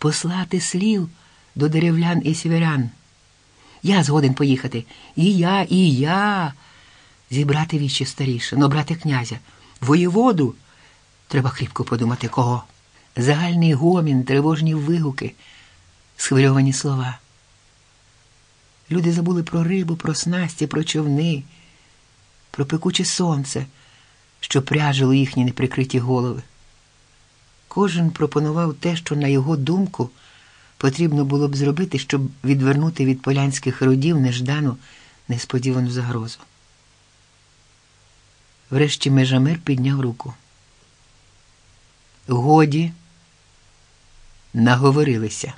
послати слів до деревлян і сіверян. Я згоден поїхати. І я, і я. Зібрати вічі старішин, обрати князя, воєводу. Треба кріпко подумати кого. Загальний гомін, тривожні вигуки, схвильовані слова. Люди забули про рибу, про снасті, про човни, про пекуче сонце, що пряжило їхні неприкриті голови. Кожен пропонував те, що, на його думку, потрібно було б зробити, щоб відвернути від полянських родів неждану несподівану загрозу. Врешті Межамир підняв руку. Годі, наговорилися.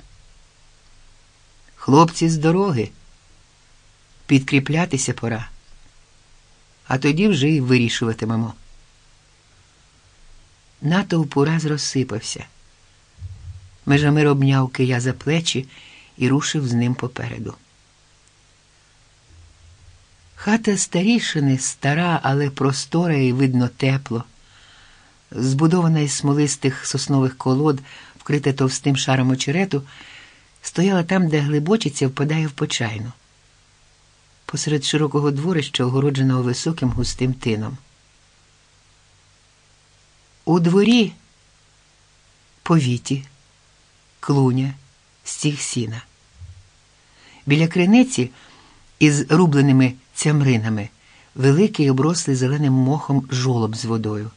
Хлопці з дороги, підкріплятися пора, а тоді вже й вирішуватимемо. Натовп ураз розсипався. Межамир обняв кия за плечі і рушив з ним попереду. Хата старішини стара, але простора і видно тепло, збудована із смолистих соснових колод, вкрита товстим шаром очерету, стояла там, де глибочиця впадає в почайну, посеред широкого дворища, огородженого високим густим тином. У дворі повіті, клуня, стіг сіна. Біля криниці із рубленими цямринами великий оброслий зеленим мохом жолоб з водою,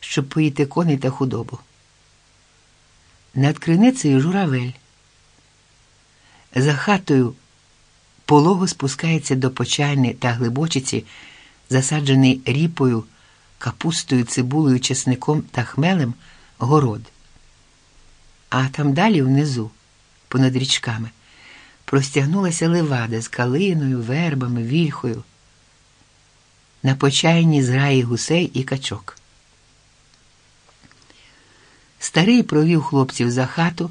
щоб поїти коней та худобу. Над криницею журавель. За хатою полого спускається до почайни та глибочиці, засаджений ріпою капустою, цибулею, чесником та хмелем город. А там далі внизу, понад річками, простягнулася левада з калиною, вербами, вільхою. На почайні зграї гусей і качок. Старий провів хлопців за хату,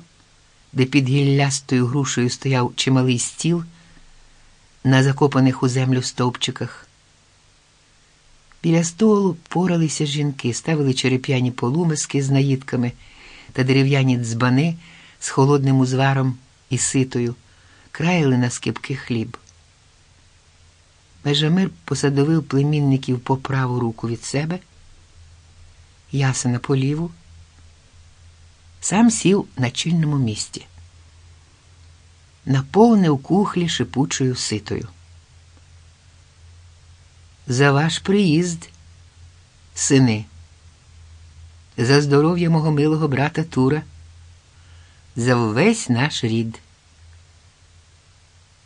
де під гіллястою грушею стояв чималий стіл на закопаних у землю стовпчиках. Біля столу поралися жінки, ставили череп'яні полумиски з наїдками та дерев'яні дзбани з холодним узваром і ситою, краяли на скипки хліб. Межамир посадовив племінників по праву руку від себе, ясена по ліву, сам сів на чільному місці, наповнив кухлі шипучою ситою за ваш приїзд, сини, за здоров'я мого милого брата Тура, за весь наш рід.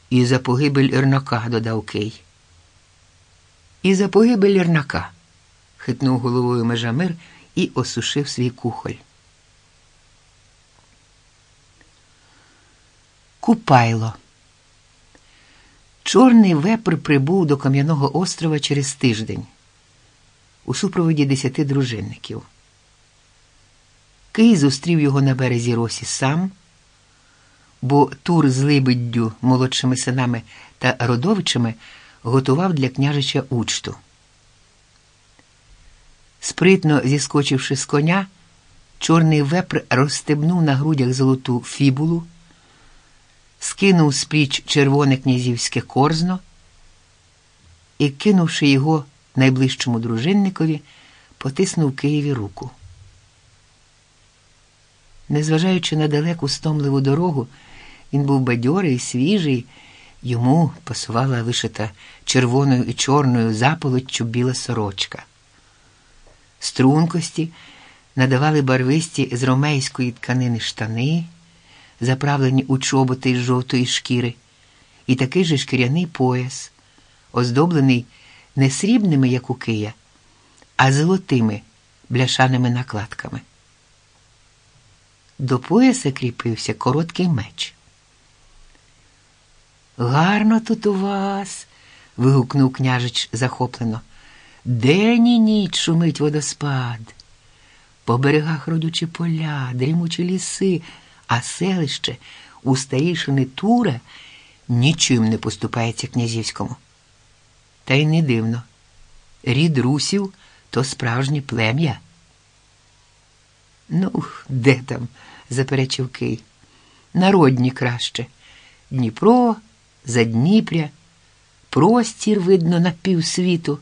І за погибель Ірнака, додав Кей. І за погибель Ірнака, хитнув головою Межамир і осушив свій кухоль. Купайло. Чорний вепр прибув до Кам'яного острова через тиждень у супроводі десяти дружинників. Кий зустрів його на березі Росі сам, бо Тур з Либиддю, молодшими синами та родовичами готував для княжича учту. Спритно зіскочивши з коня, чорний вепр розстебнув на грудях золоту фібулу скинув з пліч червоне князівське корзно і, кинувши його найближчому дружинникові, потиснув Києві руку. Незважаючи на далеку стомливу дорогу, він був бадьорий, свіжий, йому пасувала вишита червоною і чорною заполоччю біла сорочка. Стрункості надавали барвисті з ромейської тканини штани заправлені у чоботи з жовтої шкіри, і такий же шкіряний пояс, оздоблений не срібними, як у Кия, а золотими бляшаними накладками. До пояса кріпився короткий меч. Гарно тут у вас. вигукнув княжич захоплено. День і ніч шумить водоспад. По берегах родючі поля, дрімучі ліси а селище у старішини Тура нічим не поступається князівському. Та й не дивно. Рід русів то справжнє плем'я. Ну, де там? заперечив Кий. Народні краще. Дніпро, Задніпря, простір видно на півсвіту.